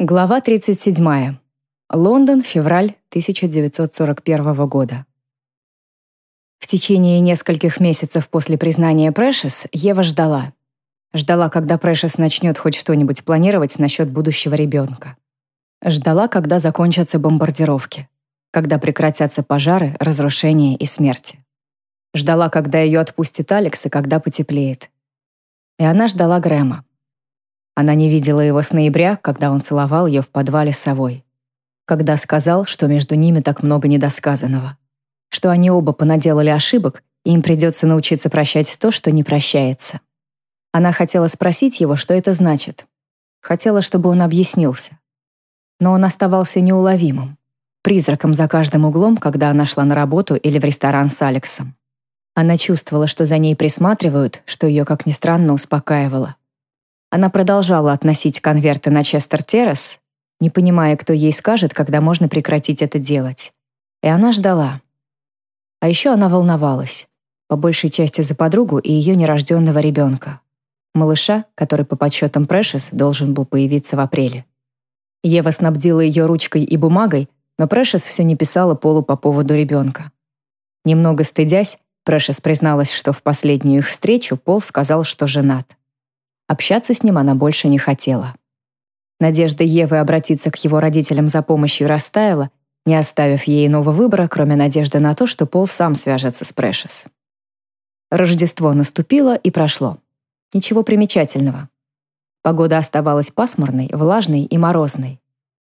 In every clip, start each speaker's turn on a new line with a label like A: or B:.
A: Глава 37. Лондон, февраль 1941 года. В течение нескольких месяцев после признания Прэшес Ева ждала. Ждала, когда Прэшес начнет хоть что-нибудь планировать насчет будущего ребенка. Ждала, когда закончатся бомбардировки, когда прекратятся пожары, разрушения и смерти. Ждала, когда ее отпустит Алекс и когда потеплеет. И она ждала Грэма. Она не видела его с ноября, когда он целовал ее в подвале с совой. Когда сказал, что между ними так много недосказанного. Что они оба понаделали ошибок, и им придется научиться прощать то, что не прощается. Она хотела спросить его, что это значит. Хотела, чтобы он объяснился. Но он оставался неуловимым. Призраком за каждым углом, когда она шла на работу или в ресторан с Алексом. Она чувствовала, что за ней присматривают, что ее, как ни странно, успокаивало. Она продолжала относить конверты на Честер-Террас, не понимая, кто ей скажет, когда можно прекратить это делать. И она ждала. А еще она волновалась, по большей части за подругу и ее нерожденного ребенка. Малыша, который по подсчетам Прэшес должен был появиться в апреле. Ева снабдила ее ручкой и бумагой, но Прэшес все не писала Полу по поводу ребенка. Немного стыдясь, Прэшес призналась, что в последнюю их встречу Пол сказал, что женат. Общаться с ним она больше не хотела. Надежда Евы обратиться к его родителям за помощью растаяла, не оставив ей иного выбора, кроме надежды на то, что Пол сам свяжется с Прэшес. Рождество наступило и прошло. Ничего примечательного. Погода оставалась пасмурной, влажной и морозной.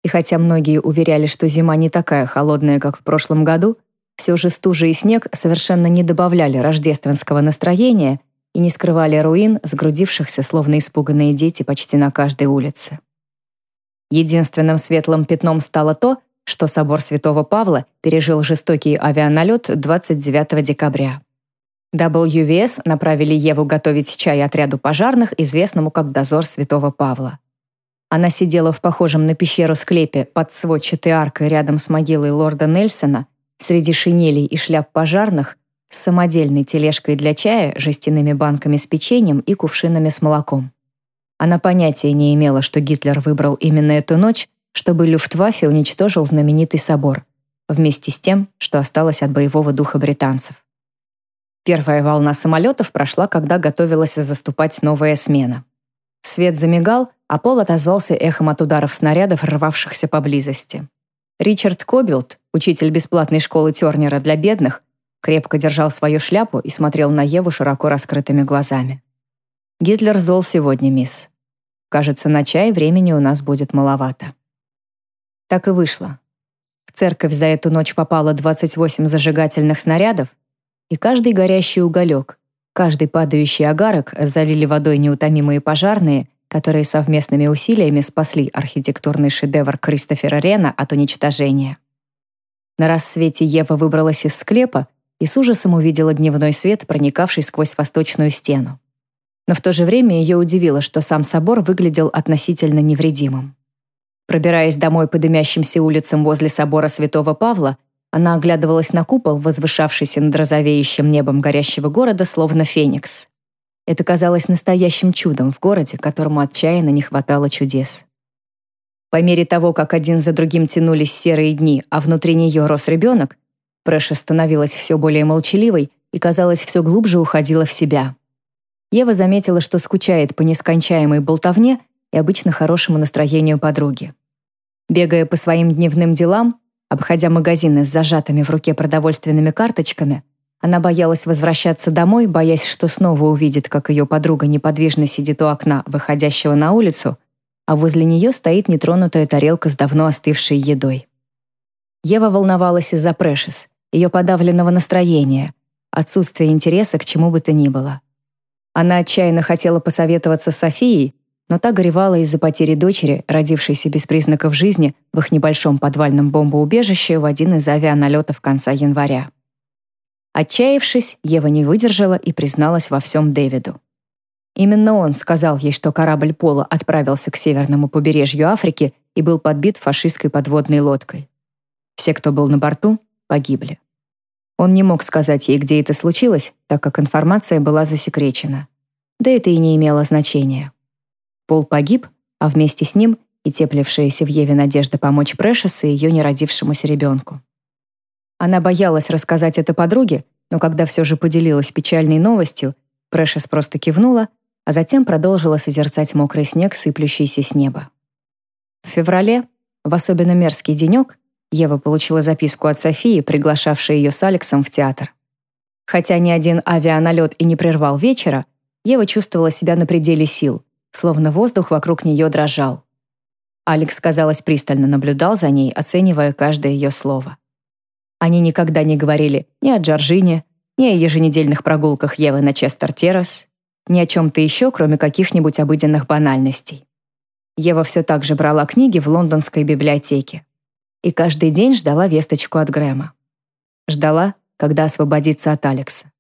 A: И хотя многие уверяли, что зима не такая холодная, как в прошлом году, все же стужа и снег совершенно не добавляли рождественского настроения и не скрывали руин, сгрудившихся, словно испуганные дети, почти на каждой улице. Единственным светлым пятном стало то, что собор Святого Павла пережил жестокий авианалет 29 декабря. WVS направили Еву готовить чай отряду пожарных, известному как «Дозор Святого Павла». Она сидела в похожем на пещеру склепе под сводчатой аркой рядом с могилой лорда Нельсона среди шинелей и шляп пожарных, с самодельной тележкой для чая, жестяными банками с печеньем и кувшинами с молоком. Она понятия не имела, что Гитлер выбрал именно эту ночь, чтобы Люфтваффе уничтожил знаменитый собор, вместе с тем, что осталось от боевого духа британцев. Первая волна самолетов прошла, когда готовилась заступать новая смена. Свет замигал, а пол отозвался эхом от ударов снарядов, рвавшихся поблизости. Ричард Кобилд, учитель бесплатной школы Тернера для бедных, крепко держал свою шляпу и смотрел на Еву широко раскрытыми глазами. «Гитлер зол сегодня, мисс. Кажется, на чай времени у нас будет маловато». Так и вышло. В церковь за эту ночь попало 28 зажигательных снарядов, и каждый горящий уголек, каждый падающий агарок залили водой неутомимые пожарные, которые совместными усилиями спасли архитектурный шедевр Кристофера Рена от уничтожения. На рассвете Ева выбралась из склепа и с ужасом увидела дневной свет, проникавший сквозь восточную стену. Но в то же время ее удивило, что сам собор выглядел относительно невредимым. Пробираясь домой по дымящимся улицам возле собора Святого Павла, она оглядывалась на купол, возвышавшийся над розовеющим небом горящего города, словно феникс. Это казалось настоящим чудом в городе, которому отчаянно не хватало чудес. По мере того, как один за другим тянулись серые дни, а внутри нее рос ребенок, Прэша становилась все более молчаливой и, казалось, все глубже уходила в себя. Ева заметила, что скучает по нескончаемой болтовне и обычно хорошему настроению подруги. Бегая по своим дневным делам, обходя магазины с зажатыми в руке продовольственными карточками, она боялась возвращаться домой, боясь, что снова увидит, как ее подруга неподвижно сидит у окна, выходящего на улицу, а возле нее стоит нетронутая тарелка с давно остывшей едой. Ева волновалась из-за Прэшес, ее подавленного настроения, отсутствия интереса к чему бы то ни было. Она отчаянно хотела посоветоваться с Софией, но та горевала из-за потери дочери, родившейся без признаков жизни в их небольшом подвальном бомбоубежище в один из авианалетов конца января. Отчаявшись, Ева не выдержала и призналась во всем Дэвиду. Именно он сказал ей, что корабль Пола отправился к северному побережью Африки и был подбит фашистской подводной лодкой. Все, кто был на борту, погибли. Он не мог сказать ей, где это случилось, так как информация была засекречена. Да это и не имело значения. Пол погиб, а вместе с ним и теплившаяся в Еве надежда помочь Прэшес и ее неродившемуся ребенку. Она боялась рассказать это подруге, но когда все же поделилась печальной новостью, Прэшес просто кивнула, а затем продолжила созерцать мокрый снег, сыплющийся с неба. В феврале, в особенно мерзкий денек, Ева получила записку от Софии, приглашавшей ее с Алексом в театр. Хотя ни один авианалет и не прервал вечера, Ева чувствовала себя на пределе сил, словно воздух вокруг нее дрожал. Алекс, казалось, пристально наблюдал за ней, оценивая каждое ее слово. Они никогда не говорили ни о Джорджине, ни о еженедельных прогулках Евы на Честер-Террас, ни о чем-то еще, кроме каких-нибудь обыденных банальностей. Ева все так же брала книги в лондонской библиотеке и каждый день ждала весточку от Грэма. Ждала, когда освободится от Алекса.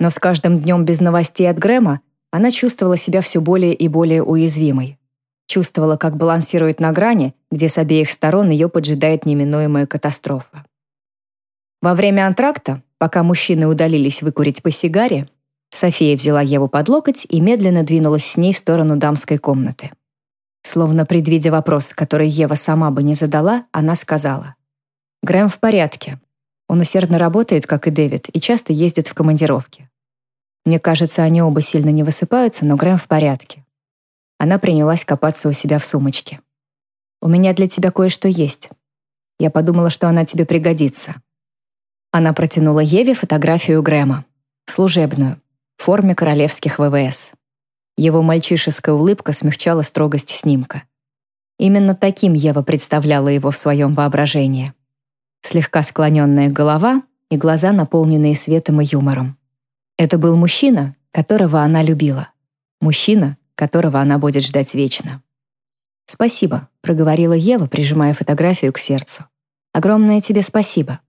A: Но с каждым днем без новостей от Грэма она чувствовала себя все более и более уязвимой. Чувствовала, как балансирует на грани, где с обеих сторон ее поджидает неминуемая катастрофа. Во время антракта, пока мужчины удалились выкурить по сигаре, София взяла Еву под локоть и медленно двинулась с ней в сторону дамской комнаты. Словно предвидя вопрос, который Ева сама бы не задала, она сказала. «Грэм в порядке. Он усердно работает, как и Дэвид, и часто ездит в командировки. Мне кажется, они оба сильно не высыпаются, но Грэм в порядке». Она принялась копаться у себя в сумочке. «У меня для тебя кое-что есть. Я подумала, что она тебе пригодится». Она протянула Еве фотографию Грэма. Служебную, в форме королевских ВВС. Его мальчишеская улыбка смягчала строгость снимка. Именно таким Ева представляла его в своем воображении. Слегка склоненная голова и глаза, наполненные светом и юмором. Это был мужчина, которого она любила. Мужчина, которого она будет ждать вечно. «Спасибо», — проговорила Ева, прижимая фотографию к сердцу. «Огромное тебе спасибо».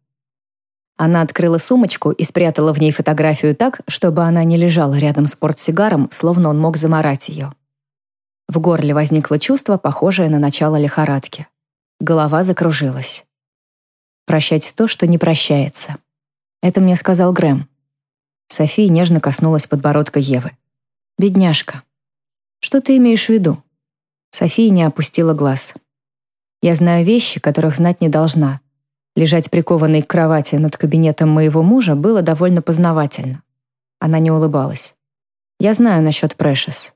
A: Она открыла сумочку и спрятала в ней фотографию так, чтобы она не лежала рядом с портсигаром, словно он мог заморать ее. В горле возникло чувство, похожее на начало лихорадки. Голова закружилась. Прощать то, что не прощается. Это мне сказал Грэм. София нежно коснулась подбородка Евы. «Бедняжка. Что ты имеешь в виду?» София не опустила глаз. «Я знаю вещи, которых знать не должна, Лежать прикованной к кровати над кабинетом моего мужа было довольно познавательно. Она не улыбалась. «Я знаю насчет Прэшес.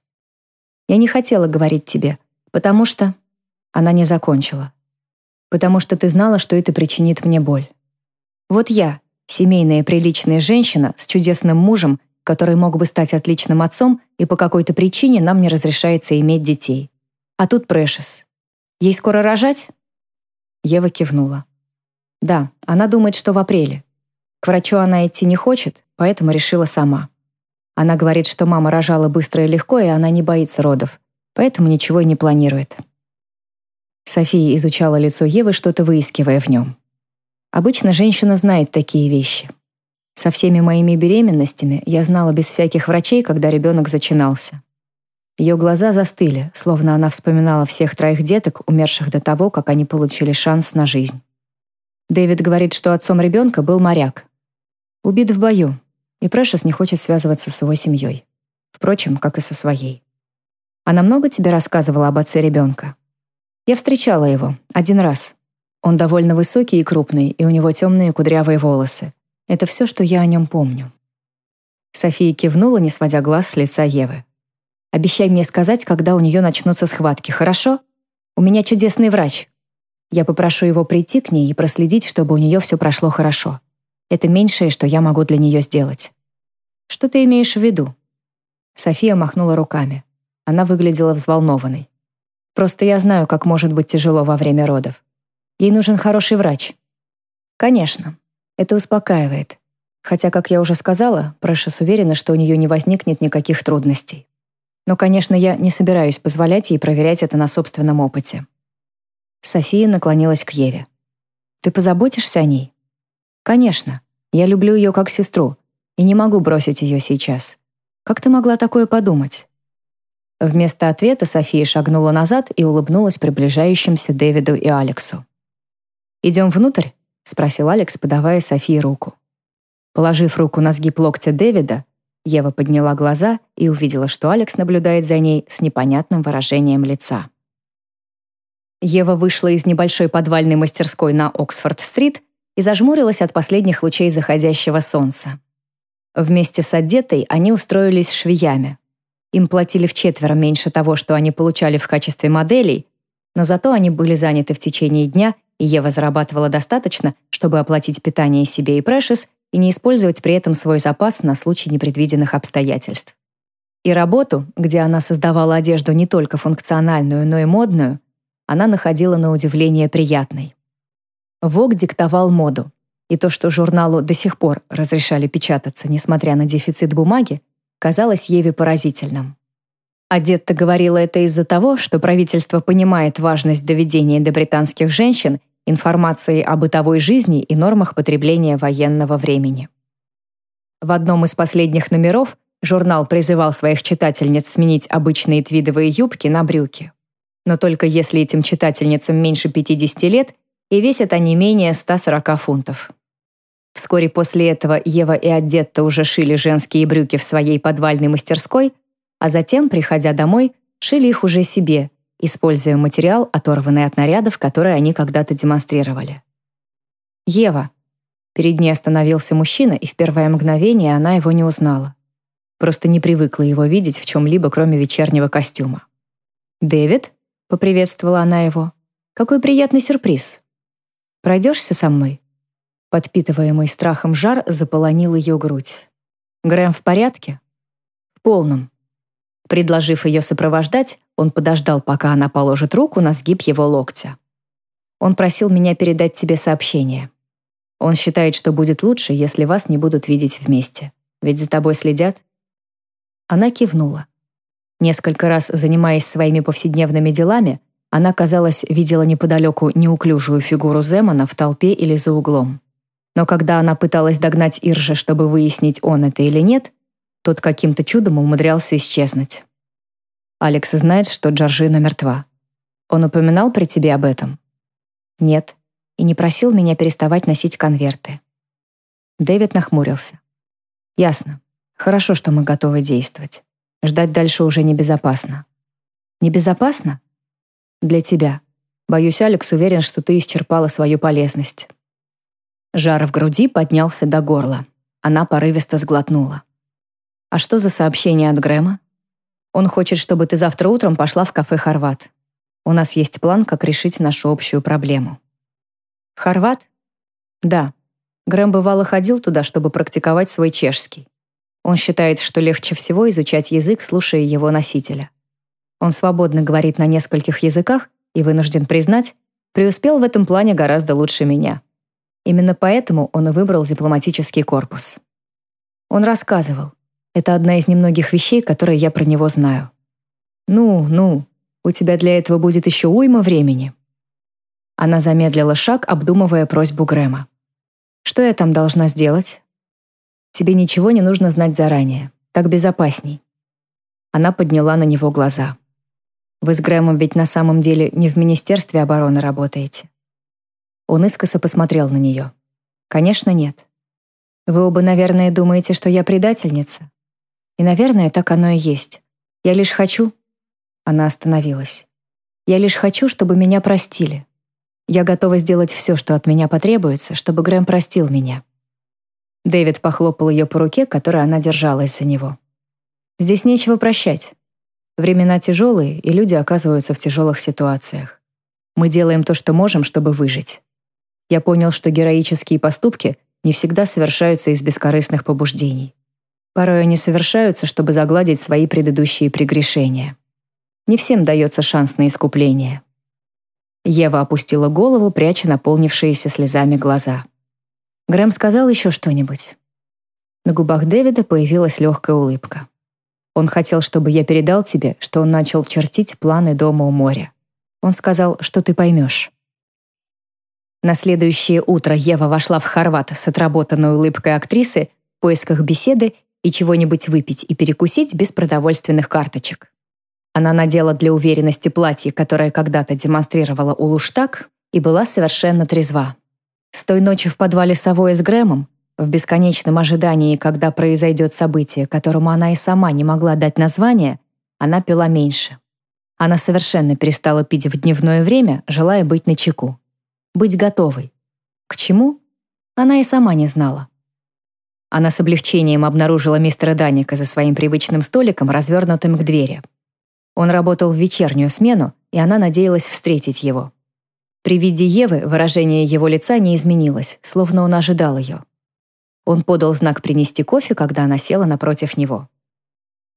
A: Я не хотела говорить тебе, потому что...» Она не закончила. «Потому что ты знала, что это причинит мне боль. Вот я, семейная приличная женщина с чудесным мужем, который мог бы стать отличным отцом, и по какой-то причине нам не разрешается иметь детей. А тут Прэшес. Ей скоро рожать?» Ева кивнула. Да, она думает, что в апреле. К врачу она идти не хочет, поэтому решила сама. Она говорит, что мама рожала быстро и легко, и она не боится родов, поэтому ничего и не планирует. София изучала лицо Евы, что-то выискивая в нем. Обычно женщина знает такие вещи. Со всеми моими беременностями я знала без всяких врачей, когда ребенок зачинался. Ее глаза застыли, словно она вспоминала всех троих деток, умерших до того, как они получили шанс на жизнь. Дэвид говорит, что отцом ребенка был моряк. Убит в бою, и Прэшес не хочет связываться с его семьей. Впрочем, как и со своей. Она много тебе рассказывала об отце ребенка? Я встречала его один раз. Он довольно высокий и крупный, и у него темные кудрявые волосы. Это все, что я о нем помню. София кивнула, не сводя глаз с лица Евы. «Обещай мне сказать, когда у нее начнутся схватки, хорошо? У меня чудесный врач, я попрошу его прийти к ней и проследить, чтобы у нее все прошло хорошо. Это меньшее, что я могу для нее сделать. Что ты имеешь в виду? София махнула руками. Она выглядела взволнованной. Просто я знаю, как может быть тяжело во время родов. Ей нужен хороший врач. Конечно. Это успокаивает. Хотя, как я уже сказала, Прэшес уверена, что у нее не возникнет никаких трудностей. Но, конечно, я не собираюсь позволять ей проверять это на собственном опыте. София наклонилась к Еве. «Ты позаботишься о ней?» «Конечно. Я люблю ее как сестру и не могу бросить ее сейчас. Как ты могла такое подумать?» Вместо ответа София шагнула назад и улыбнулась приближающимся Дэвиду и Алексу. «Идем внутрь?» — спросил Алекс, подавая Софии руку. Положив руку на сгиб локтя Дэвида, Ева подняла глаза и увидела, что Алекс наблюдает за ней с непонятным выражением лица. Ева вышла из небольшой подвальной мастерской на Оксфорд-стрит и зажмурилась от последних лучей заходящего солнца. Вместе с одетой они устроились швеями. Им платили в четверо меньше того, что они получали в качестве моделей, но зато они были заняты в течение дня, и Ева зарабатывала достаточно, чтобы оплатить питание себе и Прэшес и не использовать при этом свой запас на случай непредвиденных обстоятельств. И работу, где она создавала одежду не только функциональную, но и модную, она находила на удивление приятной. Вог диктовал моду, и то, что журналу до сих пор разрешали печататься, несмотря на дефицит бумаги, казалось Еве поразительным. Адетта говорила это из-за того, что правительство понимает важность доведения до британских женщин информации о бытовой жизни и нормах потребления военного времени. В одном из последних номеров журнал призывал своих читательниц сменить обычные твидовые юбки на брюки. Но только если этим читательницам меньше 50 лет и весят они менее 140 фунтов. Вскоре после этого Ева и Адетта уже шили женские брюки в своей подвальной мастерской, а затем, приходя домой, шили их уже себе, используя материал, оторванный от нарядов, которые они когда-то демонстрировали. «Ева». Перед ней остановился мужчина, и в первое мгновение она его не узнала. Просто не привыкла его видеть в чем-либо, кроме вечернего костюма. «Дэвид?» — поприветствовала она его. «Какой приятный сюрприз. Пройдешься со мной?» Подпитываемый страхом жар заполонил ее грудь. «Грэм в порядке?» «В полном». Предложив ее сопровождать, он подождал, пока она положит руку на сгиб его локтя. «Он просил меня передать тебе сообщение. Он считает, что будет лучше, если вас не будут видеть вместе. Ведь за тобой следят». Она кивнула. Несколько раз занимаясь своими повседневными делами, она, казалось, видела неподалеку неуклюжую фигуру Земана в толпе или за углом. Но когда она пыталась догнать Иржа, чтобы выяснить, он это или нет, тот каким-то чудом умудрялся исчезнуть. Алекс знает, что Джорджина мертва. Он упоминал при тебе об этом? Нет. И не просил меня переставать носить конверты. Дэвид нахмурился. Ясно. Хорошо, что мы готовы действовать. Ждать дальше уже небезопасно. Небезопасно? Для тебя. Боюсь, Алекс уверен, что ты исчерпала свою полезность. Жар в груди поднялся до горла. Она порывисто сглотнула. «А что за сообщение от Грэма?» «Он хочет, чтобы ты завтра утром пошла в кафе «Хорват». У нас есть план, как решить нашу общую проблему». «Хорват?» «Да. Грэм бывало ходил туда, чтобы практиковать свой чешский. Он считает, что легче всего изучать язык, слушая его носителя. Он свободно говорит на нескольких языках и, вынужден признать, преуспел в этом плане гораздо лучше меня. Именно поэтому он и выбрал дипломатический корпус. Он рассказывал. Это одна из немногих вещей, которые я про него знаю. Ну, ну, у тебя для этого будет еще уйма времени. Она замедлила шаг, обдумывая просьбу Грэма. Что я там должна сделать? Тебе ничего не нужно знать заранее. Так безопасней. Она подняла на него глаза. Вы с Грэмом ведь на самом деле не в Министерстве обороны работаете. Он искоса посмотрел на нее. «Конечно, нет. Вы оба, наверное, думаете, что я предательница. И, наверное, так оно и есть. Я лишь хочу...» Она остановилась. «Я лишь хочу, чтобы меня простили. Я готова сделать все, что от меня потребуется, чтобы Грэм простил меня». Дэвид похлопал ее по руке, которой она держалась за него. «Здесь нечего прощать. Времена тяжелые, и люди оказываются в тяжелых ситуациях. Мы делаем то, что можем, чтобы выжить. Я понял, что героические поступки не всегда совершаются из бескорыстных побуждений. Порой они совершаются, чтобы загладить свои предыдущие прегрешения. Не всем дается шанс на искупление. Ева опустила голову, пряча наполнившиеся слезами глаза. Грэм сказал еще что-нибудь. На губах Дэвида появилась легкая улыбка. Он хотел, чтобы я передал тебе, что он начал чертить планы дома у моря. Он сказал, что ты поймешь. На следующее утро Ева вошла в Хорват с отработанной улыбкой актрисы в поисках беседы и чего-нибудь выпить и перекусить без продовольственных карточек. Она надела для уверенности платье, которое когда-то демонстрировала у Луштаг, и была совершенно трезва. С той ночи в подвале Савоя с Грэмом, в бесконечном ожидании, когда произойдет событие, которому она и сама не могла дать название, она пила меньше. Она совершенно перестала пить в дневное время, желая быть начеку. Быть готовой. К чему? Она и сама не знала. Она с облегчением обнаружила мистера Даника за своим привычным столиком, развернутым к двери. Он работал в вечернюю смену, и она надеялась встретить его. При виде Евы выражение его лица не изменилось, словно он ожидал ее. Он подал знак принести кофе, когда она села напротив него.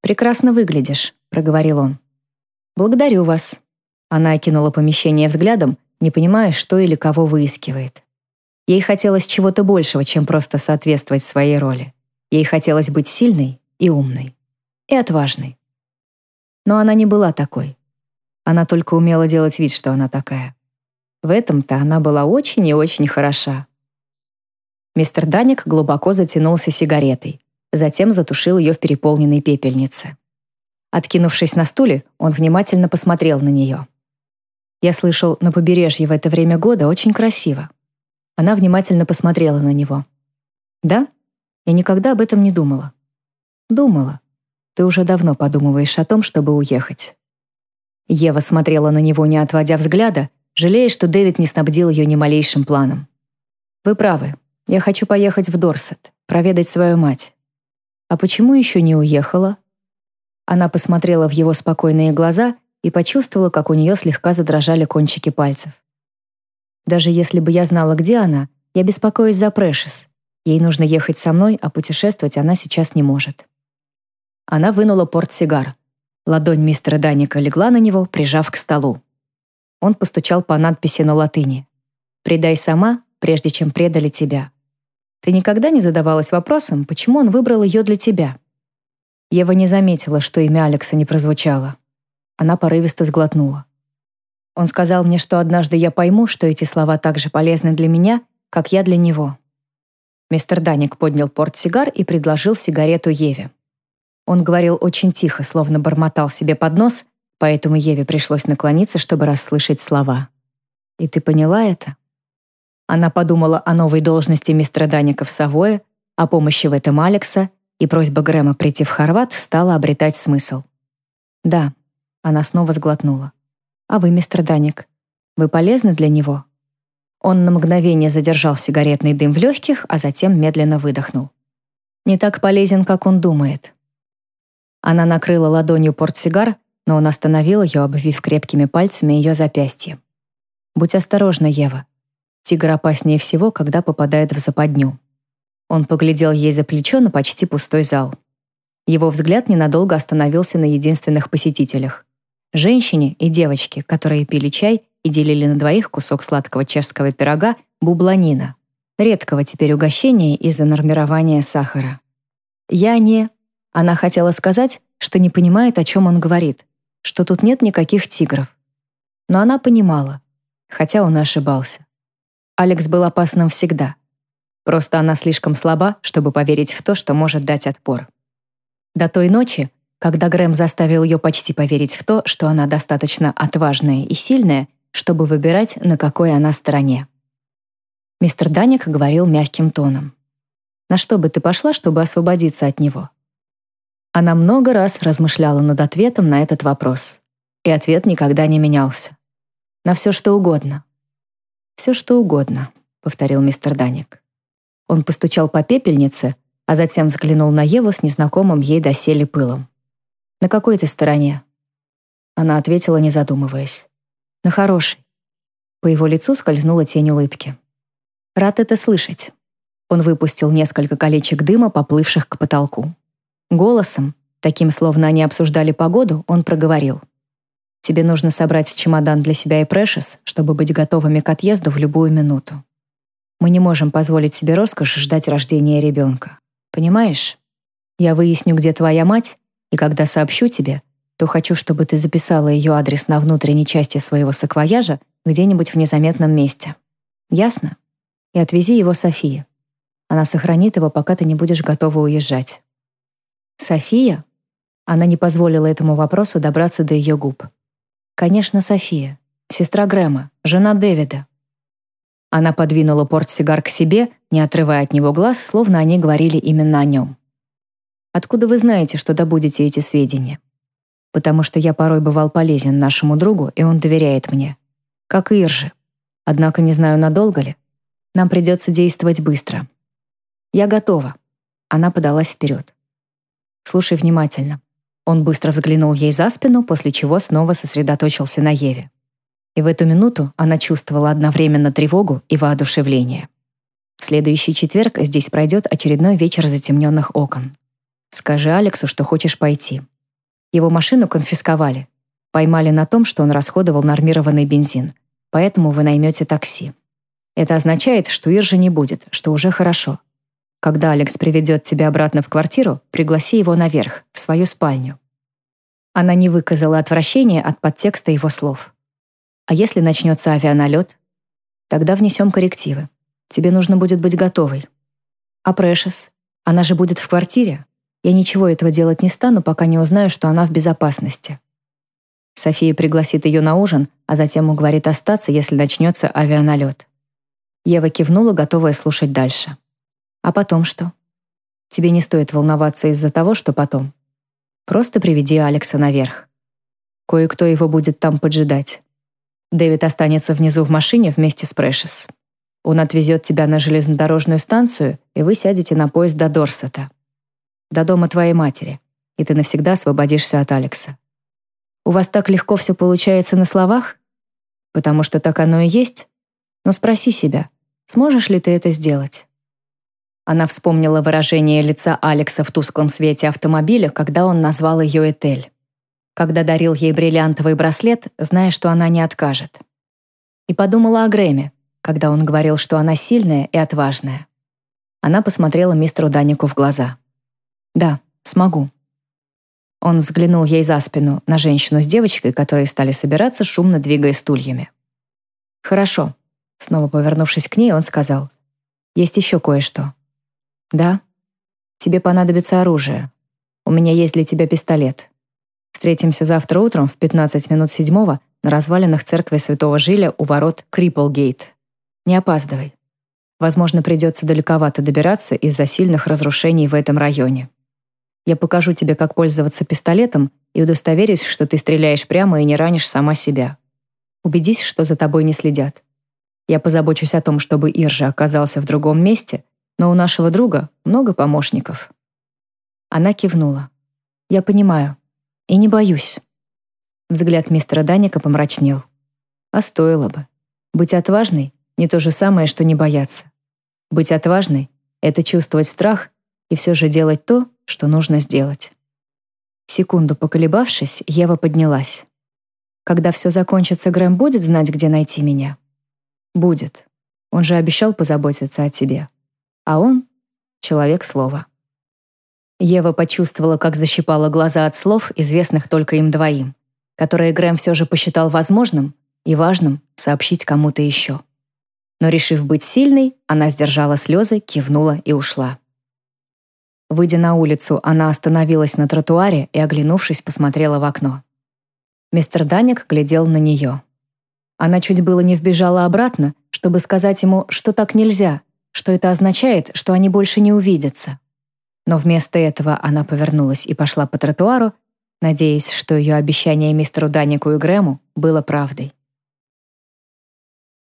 A: «Прекрасно выглядишь», — проговорил он. «Благодарю вас». Она окинула помещение взглядом, не понимая, что или кого выискивает. Ей хотелось чего-то большего, чем просто соответствовать своей роли. Ей хотелось быть сильной и умной. И отважной. Но она не была такой. Она только умела делать вид, что она такая. В этом-то она была очень и очень хороша. Мистер Даник глубоко затянулся сигаретой, затем затушил ее в переполненной пепельнице. Откинувшись на стуле, он внимательно посмотрел на нее. Я слышал, на побережье в это время года очень красиво. Она внимательно посмотрела на него. «Да? Я никогда об этом не думала». «Думала. Ты уже давно подумываешь о том, чтобы уехать». Ева смотрела на него, не отводя взгляда, жалея, что Дэвид не снабдил ее ни малейшим планом. «Вы правы. Я хочу поехать в Дорсет, проведать свою мать». «А почему еще не уехала?» Она посмотрела в его спокойные глаза и почувствовала, как у нее слегка задрожали кончики пальцев. Даже если бы я знала, где она, я беспокоюсь за Прэшес. Ей нужно ехать со мной, а путешествовать она сейчас не может. Она вынула портсигар. Ладонь мистера Даника легла на него, прижав к столу. Он постучал по надписи на латыни. «Предай сама, прежде чем предали тебя». Ты никогда не задавалась вопросом, почему он выбрал ее для тебя? Ева не заметила, что имя Алекса не прозвучало. Она порывисто сглотнула. Он сказал мне, что однажды я пойму, что эти слова так же полезны для меня, как я для него. Мистер Даник поднял портсигар и предложил сигарету Еве. Он говорил очень тихо, словно бормотал себе под нос, поэтому Еве пришлось наклониться, чтобы расслышать слова. «И ты поняла это?» Она подумала о новой должности мистера Даника в Савое, о помощи в этом Алекса, и просьба Грэма прийти в Хорват стала обретать смысл. «Да», — она снова сглотнула. А вы, мистер Даник, вы полезны для него?» Он на мгновение задержал сигаретный дым в легких, а затем медленно выдохнул. «Не так полезен, как он думает». Она накрыла ладонью портсигар, но он остановил ее, обвив крепкими пальцами ее запястье. «Будь осторожна, Ева. Тигр опаснее всего, когда попадает в западню». Он поглядел ей за плечо на почти пустой зал. Его взгляд ненадолго остановился на единственных посетителях женщине и девочке, которые пили чай и делили на двоих кусок сладкого чешского пирога бубланина, редкого теперь угощения из-за нормирования сахара. Я не... Она хотела сказать, что не понимает, о чем он говорит, что тут нет никаких тигров. Но она понимала, хотя он ошибался. Алекс был опасным всегда. Просто она слишком слаба, чтобы поверить в то, что может дать отпор. До той ночи когда Грэм заставил ее почти поверить в то, что она достаточно отважная и сильная, чтобы выбирать, на какой она стороне. Мистер Даник говорил мягким тоном. «На что бы ты пошла, чтобы освободиться от него?» Она много раз размышляла над ответом на этот вопрос, и ответ никогда не менялся. «На все, что угодно». «Все, что угодно», — повторил мистер Даник. Он постучал по пепельнице, а затем взглянул на Еву с незнакомым ей доселе пылом. «На какой ты стороне?» Она ответила, не задумываясь. «На хорошей». По его лицу скользнула тень улыбки. «Рад это слышать». Он выпустил несколько колечек дыма, поплывших к потолку. Голосом, таким словно они обсуждали погоду, он проговорил. «Тебе нужно собрать чемодан для себя и Прэшес, чтобы быть готовыми к отъезду в любую минуту. Мы не можем позволить себе роскошь ждать рождения ребенка. Понимаешь? Я выясню, где твоя мать, и когда сообщу тебе, то хочу, чтобы ты записала ее адрес на внутренней части своего саквояжа где-нибудь в незаметном месте. Ясно? И отвези его Софии. Она сохранит его, пока ты не будешь готова уезжать. София? Она не позволила этому вопросу добраться до ее губ. Конечно, София, сестра Грэма, жена Дэвида. Она подвинула портсигар к себе, не отрывая от него глаз, словно они говорили именно о нем. Откуда вы знаете, что добудете эти сведения? потому что я порой бывал полезен нашему другу, и он доверяет мне. Как и Иржи. Однако не знаю, надолго ли. Нам придется действовать быстро. Я готова. Она подалась вперед. Слушай внимательно. Он быстро взглянул ей за спину, после чего снова сосредоточился на Еве. И в эту минуту она чувствовала одновременно тревогу и воодушевление. В следующий четверг здесь пройдет очередной вечер затемненных окон. Скажи Алексу, что хочешь пойти. Его машину конфисковали. Поймали на том, что он расходовал нормированный бензин. Поэтому вы наймете такси. Это означает, что Иржи не будет, что уже хорошо. Когда Алекс приведет тебя обратно в квартиру, пригласи его наверх, в свою спальню. Она не выказала отвращения от подтекста его слов. А если начнется авианалет? Тогда внесем коррективы. Тебе нужно будет быть готовой. А Прэшес? Она же будет в квартире. Я ничего этого делать не стану, пока не узнаю, что она в безопасности. София пригласит ее на ужин, а затем уговорит остаться, если начнется авианалет. Ева кивнула, готовая слушать дальше. А потом что? Тебе не стоит волноваться из-за того, что потом. Просто приведи Алекса наверх. Кое-кто его будет там поджидать. Дэвид останется внизу в машине вместе с Прэшес. Он отвезет тебя на железнодорожную станцию, и вы сядете на поезд до Дорсета. До дома твоей матери, и ты навсегда освободишься от Алекса. У вас так легко все получается на словах? Потому что так оно и есть. Но спроси себя, сможешь ли ты это сделать? Она вспомнила выражение лица Алекса в тусклом свете автомобиля, когда он назвал ее Этель. Когда дарил ей бриллиантовый браслет, зная, что она не откажет. И подумала о Грэме, когда он говорил, что она сильная и отважная. Она посмотрела мистеру Данику в глаза. «Да, смогу». Он взглянул ей за спину на женщину с девочкой, которые стали собираться, шумно двигая стульями. «Хорошо». Снова повернувшись к ней, он сказал. «Есть еще кое-что». «Да? Тебе понадобится оружие. У меня есть для тебя пистолет. Встретимся завтра утром в 15 минут седьмого на развалинах церкви Святого Жиля у ворот Крипплгейт. Не опаздывай. Возможно, придется далековато добираться из-за сильных разрушений в этом районе. Я покажу тебе, как пользоваться пистолетом и удостоверюсь, что ты стреляешь прямо и не ранишь сама себя. Убедись, что за тобой не следят. Я позабочусь о том, чтобы Иржа оказался в другом месте но у нашего друга много помощников». Она кивнула. «Я понимаю. И не боюсь». Взгляд мистера Даника помрачнел. А стоило бы. Быть отважной — не то же самое, что не бояться. Быть отважной — это чувствовать страх и все же делать то, что нужно сделать. Секунду поколебавшись, Ева поднялась. «Когда все закончится, Грэм будет знать, где найти меня?» «Будет. Он же обещал позаботиться о тебе» а он — человек слова. Ева почувствовала, как защипала глаза от слов, известных только им двоим, которые Грэм все же посчитал возможным и важным сообщить кому-то еще. Но, решив быть сильной, она сдержала слезы, кивнула и ушла. Выйдя на улицу, она остановилась на тротуаре и, оглянувшись, посмотрела в окно. Мистер Даник глядел на нее. Она чуть было не вбежала обратно, чтобы сказать ему, что так нельзя, что это означает, что они больше не увидятся. Но вместо этого она повернулась и пошла по тротуару, надеясь, что ее обещание мистеру Данику и Грэму было правдой.